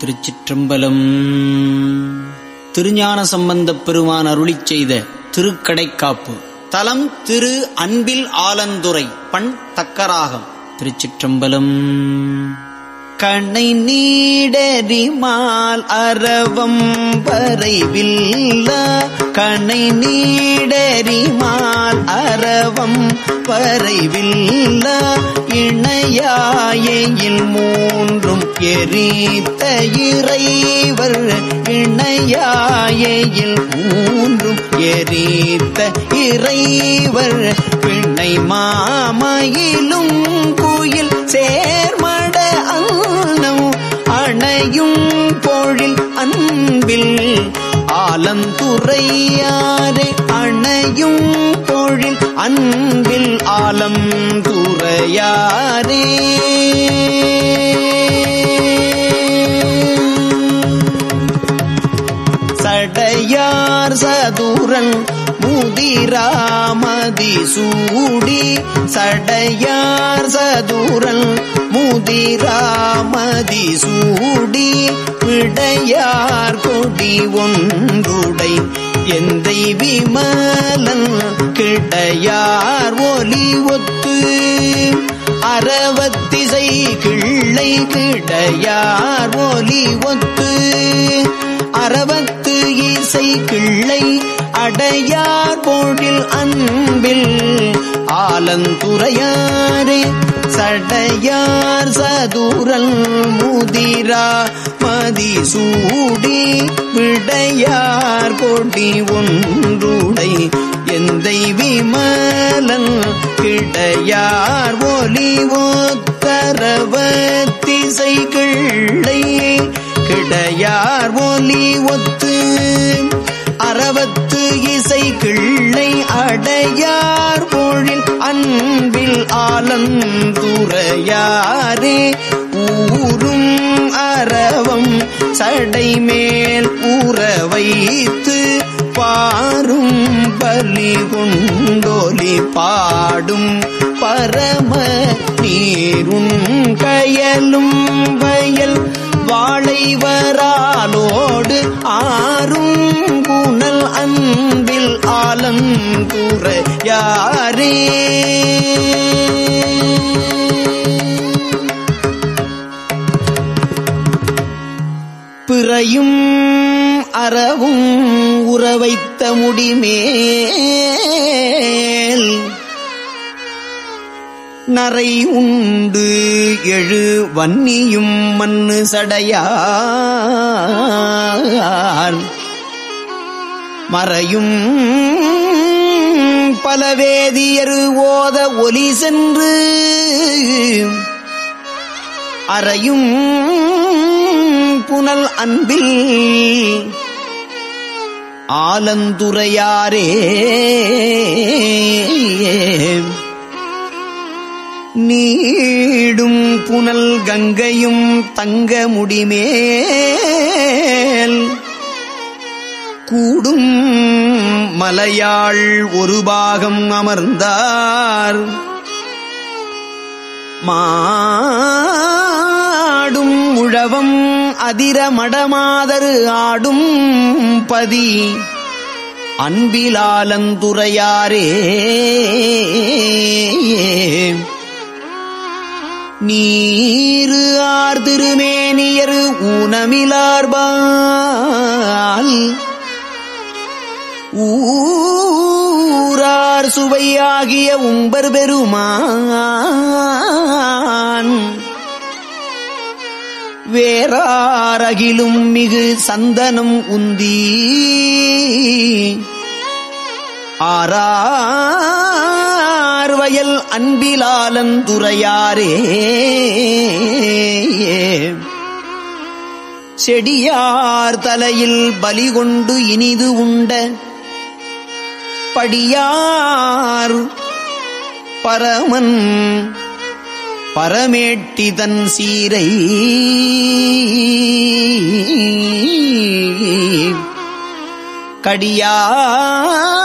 திருச்சிற்றம்பலம். திருஞான சம்பந்தப் பெருமான் அருளிச் செய்த திருக்கடைக்காப்பு. தலம் திரு அன்பில் ஆலந்துரை பண் தக்கராகம். திருச்சிற்றம்பலம். கணை நீடரிமால் அரவம் வரைவில்ல கனை நீடறிமால் அரவம் வரைவில்ல. இணையாயில் மூன்றும் எரித்த இறைவர். இணையாயில் மூன்றும் எரித்த இறைவர். பிணை மாமையிலும் ஆலந்துறையாரே அணையும் தொழில் அன்பில் ஆலம் துறையாரே சடையார் சதுரன் முதிராமதி சூடி சடையார் சதுரன் முதிராமதி சூடி விடையார் கொடி ஒன்றுடை. எந்தை விமலன் கிடையார் ஒலி ஒத்து. அறவத்திசை கிள்ளை கிடையார் ஒலி ஒத்து. அறவத்து இசை கிள்ளை அடையார் போடில் அன்பில் சடையார் சதுரல் முதிரா மதிசூடி விடையார் கொடி ஒன்றுடை. எந்தை விமலன் கிடையார் ஒலி ஒத்தரவத்திசை கிள்ளை கிடையார் ஒலி ஒத்து அறவத்து இசை கிள்ளை அடையார் பொழில் அன் ஆலந்துரையாரே ஊரும் அரவம் சடை மேல் ஊற வைத்து பாரும் பலி கொண்டோலி பாடும் பரம நீரும் கயலும் வயல் வாழைவராலோடு ஆறும் குணல் அன்பில் ஆலந்துற உறவைத்த முடிமேல் நரை உண்டு எழு வன்னியும் மண்ணு சடையார். மறையும் பலவேதியரு ஓத ஒலி சென்று அறையும் புனல் அன்பில் ஆலந்துரையாரே. நீடும் புனல் கங்கையும் தங்க முடிமேல். கூடும் மலையாள் ஒரு பாகம் அமர்ந்தார். மா ஆடும் உழவம் அதிர மடமாதரு ஆடும் பதி. அன்பிலாலந்துரையாரே நீரு ஆர் திருமேனியரு ஊனமிலார்பால். ஊரார் சுவையாகிய உம்பர் பெருமான். வேறாரகிலும் மிகு சந்தனம் உந்தி. ஆறார்வயல் அன்பிலாலந்துரையாரே செடியார் தலையில் பலி கொண்டு இனிது உண்ட. படியார் பரமன் பரமேட்டிதன் சீரை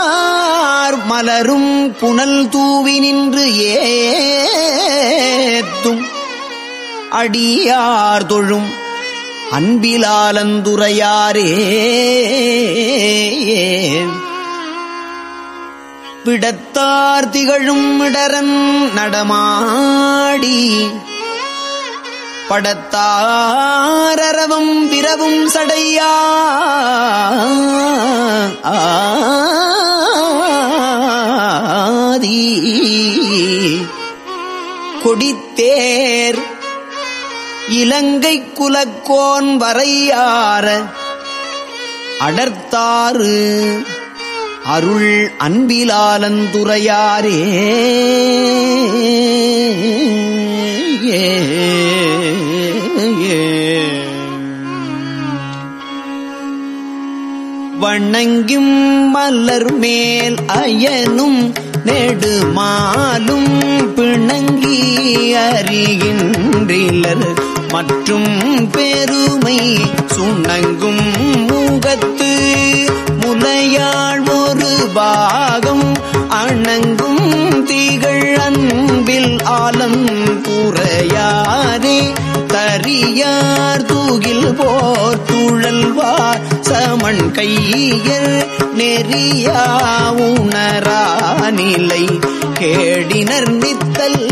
கடியார் மலரும் புனல் தூவி நின்று ஏத்தும் அடியார் தொழும் அன்பிலாலந்துரையாரே. விடத்தார் திகழும் இடரன் நடமா பாடி. படத்தாரவும் விரவும் சடையா. ஆதி. கொடித்தேர் இலங்கை குலக்கோன் வரையார. அடர்த்தாறு அருள் அன்பிலாலந்துரையாரே. வணங்கும் மலர் மேல் அயனும் நெடுமாலும் பிணங்கி அறிகின்றிலர். மற்றும் பெருமை சுணங்கும் முகத்து முலையாள் ஒரு பாகம் அணங்கும் திகழ் அன்பில் ஆலம் குறையாரே தரியார் தூகில் போர் துழல்வார். சமன் கையில் நெறியா உணரா நிலை. கேடினர் நித்தல்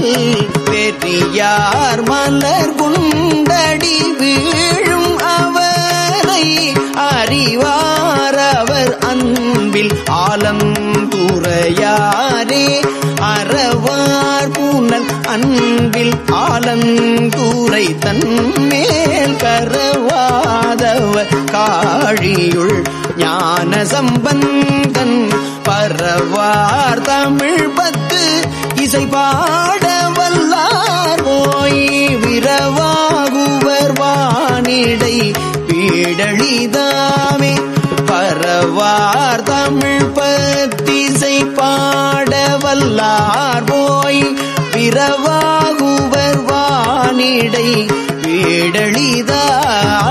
பெரியார் மலர் குண்டடி வீழும் அவரை அறிவார் அவர் அன்பில். ஆலந்துரையாரே அறவார் பூனல் அன்பில் ஆலந்தூரை தன்மேல் கரவாதவ காழியுள் ஞான சம்பந்தன் பரவார் தமிழ் பத்திசை பாட வல்லார் போய் பிறவாகுவர் வானிடை வீடழிதாமே